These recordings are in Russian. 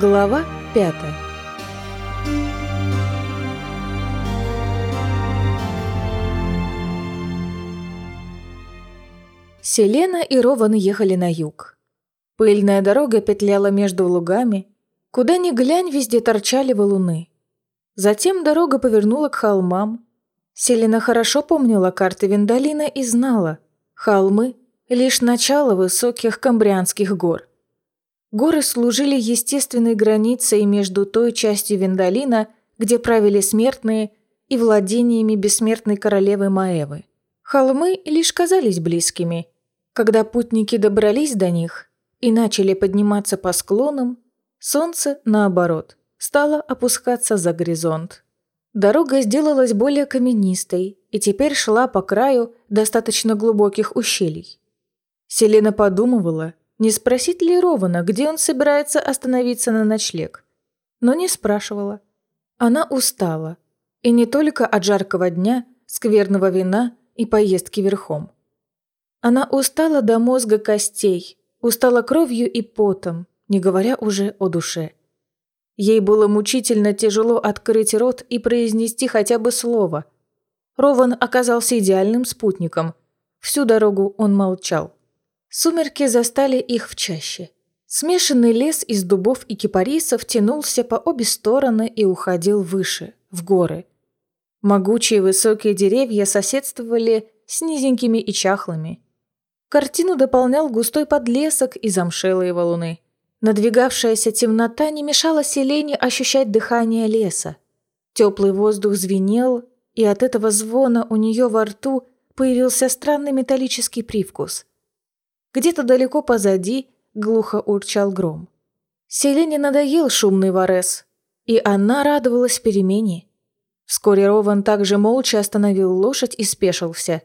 Глава пятая Селена и Рован ехали на юг. Пыльная дорога петляла между лугами. Куда ни глянь, везде торчали валуны. Затем дорога повернула к холмам. Селена хорошо помнила карты Виндалина и знала, холмы — лишь начало высоких камбрианских гор. Горы служили естественной границей между той частью Виндалина, где правили смертные, и владениями бессмертной королевы Маэвы. Холмы лишь казались близкими. Когда путники добрались до них и начали подниматься по склонам, солнце, наоборот, стало опускаться за горизонт. Дорога сделалась более каменистой и теперь шла по краю достаточно глубоких ущелий. Селена подумывала, не спросить ли Рована, где он собирается остановиться на ночлег. Но не спрашивала. Она устала. И не только от жаркого дня, скверного вина и поездки верхом. Она устала до мозга костей, устала кровью и потом, не говоря уже о душе. Ей было мучительно тяжело открыть рот и произнести хотя бы слово. Рован оказался идеальным спутником. Всю дорогу он молчал. Сумерки застали их в чаще. Смешанный лес из дубов и кипарисов тянулся по обе стороны и уходил выше, в горы. Могучие высокие деревья соседствовали с низенькими и чахлыми. Картину дополнял густой подлесок и замшелые валуны. Надвигавшаяся темнота не мешала Селене ощущать дыхание леса. Теплый воздух звенел, и от этого звона у нее во рту появился странный металлический привкус. Где-то далеко позади глухо урчал гром. Селене надоел шумный Варес, и она радовалась перемене. Вскоре Рован также молча остановил лошадь и спешился.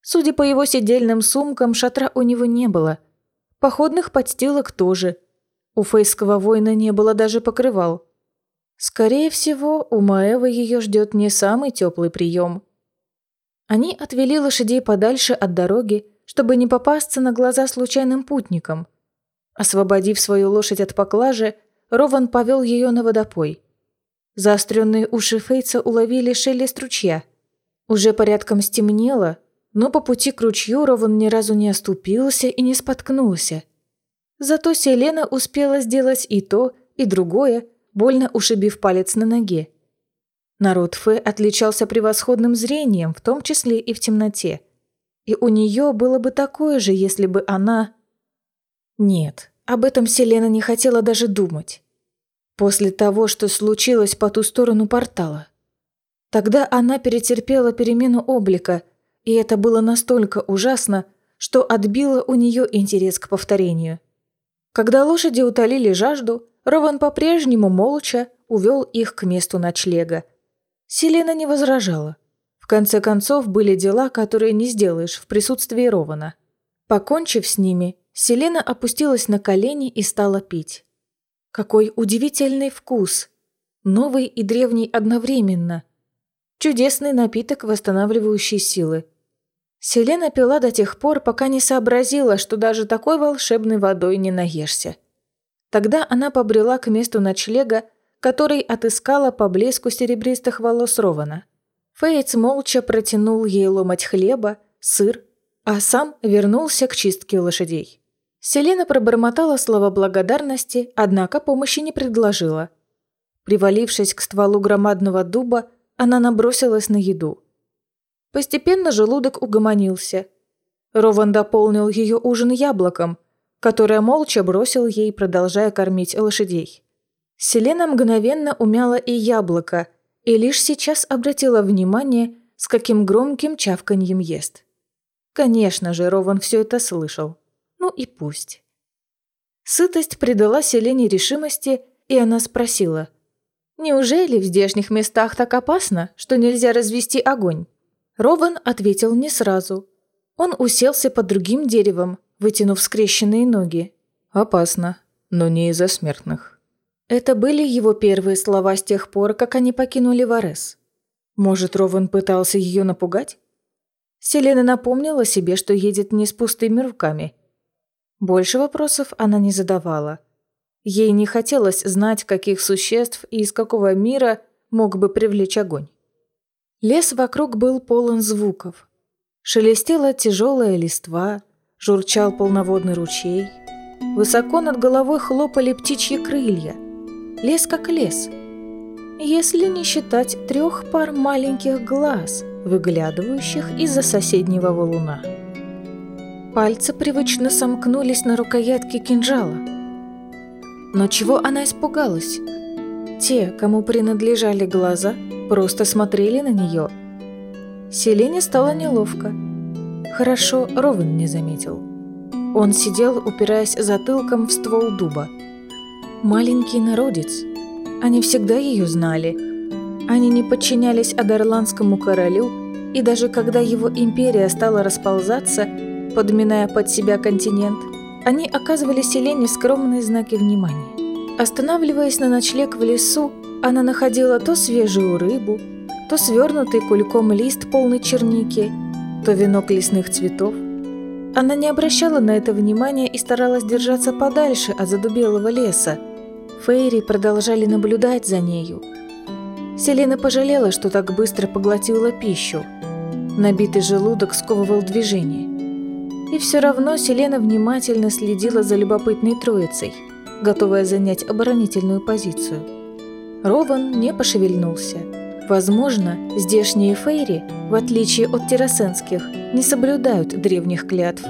Судя по его сидельным сумкам, шатра у него не было. Походных подстилок тоже – у фейского воина не было даже покрывал. Скорее всего, у Маэвы ее ждет не самый теплый прием. Они отвели лошадей подальше от дороги, чтобы не попасться на глаза случайным путникам. Освободив свою лошадь от поклажи, Рован повел ее на водопой. Заостренные уши Фейца уловили шелест ручья. Уже порядком стемнело, но по пути к ручью Рован ни разу не оступился и не споткнулся – Зато Селена успела сделать и то, и другое, больно ушибив палец на ноге. Народ Фэ отличался превосходным зрением, в том числе и в темноте. И у нее было бы такое же, если бы она... Нет, об этом Селена не хотела даже думать. После того, что случилось по ту сторону портала. Тогда она перетерпела перемену облика, и это было настолько ужасно, что отбило у нее интерес к повторению. Когда лошади утолили жажду, Рован по-прежнему молча увел их к месту ночлега. Селена не возражала. В конце концов, были дела, которые не сделаешь в присутствии Рована. Покончив с ними, Селена опустилась на колени и стала пить. Какой удивительный вкус! Новый и древний одновременно. Чудесный напиток, восстанавливающий силы. Селена пила до тех пор, пока не сообразила, что даже такой волшебной водой не наешься. Тогда она побрела к месту ночлега, который отыскала по блеску серебристых волос Рована. Фейтс молча протянул ей ломать хлеба, сыр, а сам вернулся к чистке лошадей. Селена пробормотала слова благодарности, однако помощи не предложила. Привалившись к стволу громадного дуба, она набросилась на еду – Постепенно желудок угомонился. Рован дополнил ее ужин яблоком, которое молча бросил ей, продолжая кормить лошадей. Селена мгновенно умяла и яблоко, и лишь сейчас обратила внимание, с каким громким чавканьем ест. Конечно же, Рован все это слышал. Ну и пусть. Сытость придала Селене решимости, и она спросила. «Неужели в здешних местах так опасно, что нельзя развести огонь?» Рован ответил не сразу. Он уселся под другим деревом, вытянув скрещенные ноги. «Опасно, но не из-за смертных». Это были его первые слова с тех пор, как они покинули Варес. Может, Рован пытался ее напугать? Селена напомнила себе, что едет не с пустыми руками. Больше вопросов она не задавала. Ей не хотелось знать, каких существ и из какого мира мог бы привлечь огонь. Лес вокруг был полон звуков. Шелестела тяжелая листва, журчал полноводный ручей. Высоко над головой хлопали птичьи крылья. Лес как лес. Если не считать трех пар маленьких глаз, выглядывающих из-за соседнего валуна. Пальцы привычно сомкнулись на рукоятке кинжала. Но чего она испугалась? Те, кому принадлежали глаза, просто смотрели на нее. Селене стало неловко. Хорошо, Ровен не заметил. Он сидел, упираясь затылком в ствол дуба. Маленький народец. Они всегда ее знали. Они не подчинялись Адерландскому королю, и даже когда его империя стала расползаться, подминая под себя континент, они оказывали Селене скромные знаки внимания. Останавливаясь на ночлег в лесу, она находила то свежую рыбу, то свернутый кульком лист полный черники, то венок лесных цветов. Она не обращала на это внимания и старалась держаться подальше от задубелого леса. Фейри продолжали наблюдать за нею. Селена пожалела, что так быстро поглотила пищу. Набитый желудок сковывал движение. И все равно Селена внимательно следила за любопытной троицей, готовая занять оборонительную позицию. Рован не пошевельнулся. Возможно, здешние фейри, в отличие от террасенских, не соблюдают древних клятв.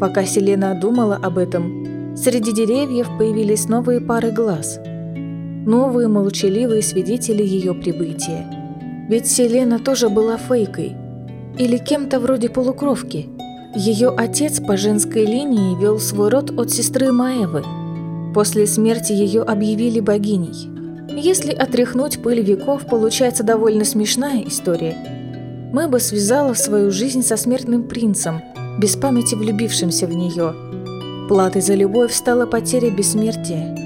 Пока Селена думала об этом, среди деревьев появились новые пары глаз. Новые молчаливые свидетели ее прибытия. Ведь Селена тоже была фейкой. Или кем-то вроде полукровки – ее отец по женской линии вел свой род от сестры Маэвы. После смерти ее объявили богиней. Если отряхнуть пыль веков, получается довольно смешная история. Мэба связала свою жизнь со смертным принцем, без памяти влюбившимся в нее. Платой за любовь стала потеря бессмертия.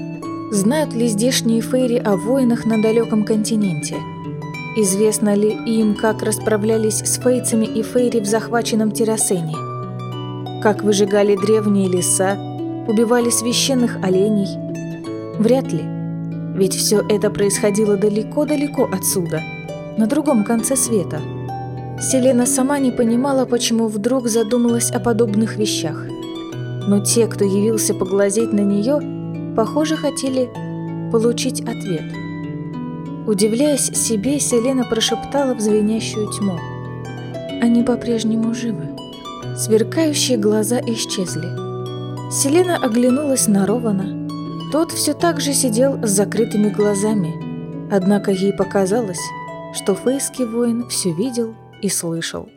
Знают ли здешние фейри о воинах на далеком континенте? Известно ли им, как расправлялись с фейцами и фейри в захваченном Террасене? как выжигали древние леса, убивали священных оленей. Вряд ли. Ведь все это происходило далеко-далеко отсюда, на другом конце света. Селена сама не понимала, почему вдруг задумалась о подобных вещах. Но те, кто явился поглазеть на нее, похоже, хотели получить ответ. Удивляясь себе, Селена прошептала в звенящую тьму. «Они по-прежнему живы». Сверкающие глаза исчезли. Селена оглянулась на Рована. Тот все так же сидел с закрытыми глазами, однако ей показалось, что фейский воин все видел и слышал.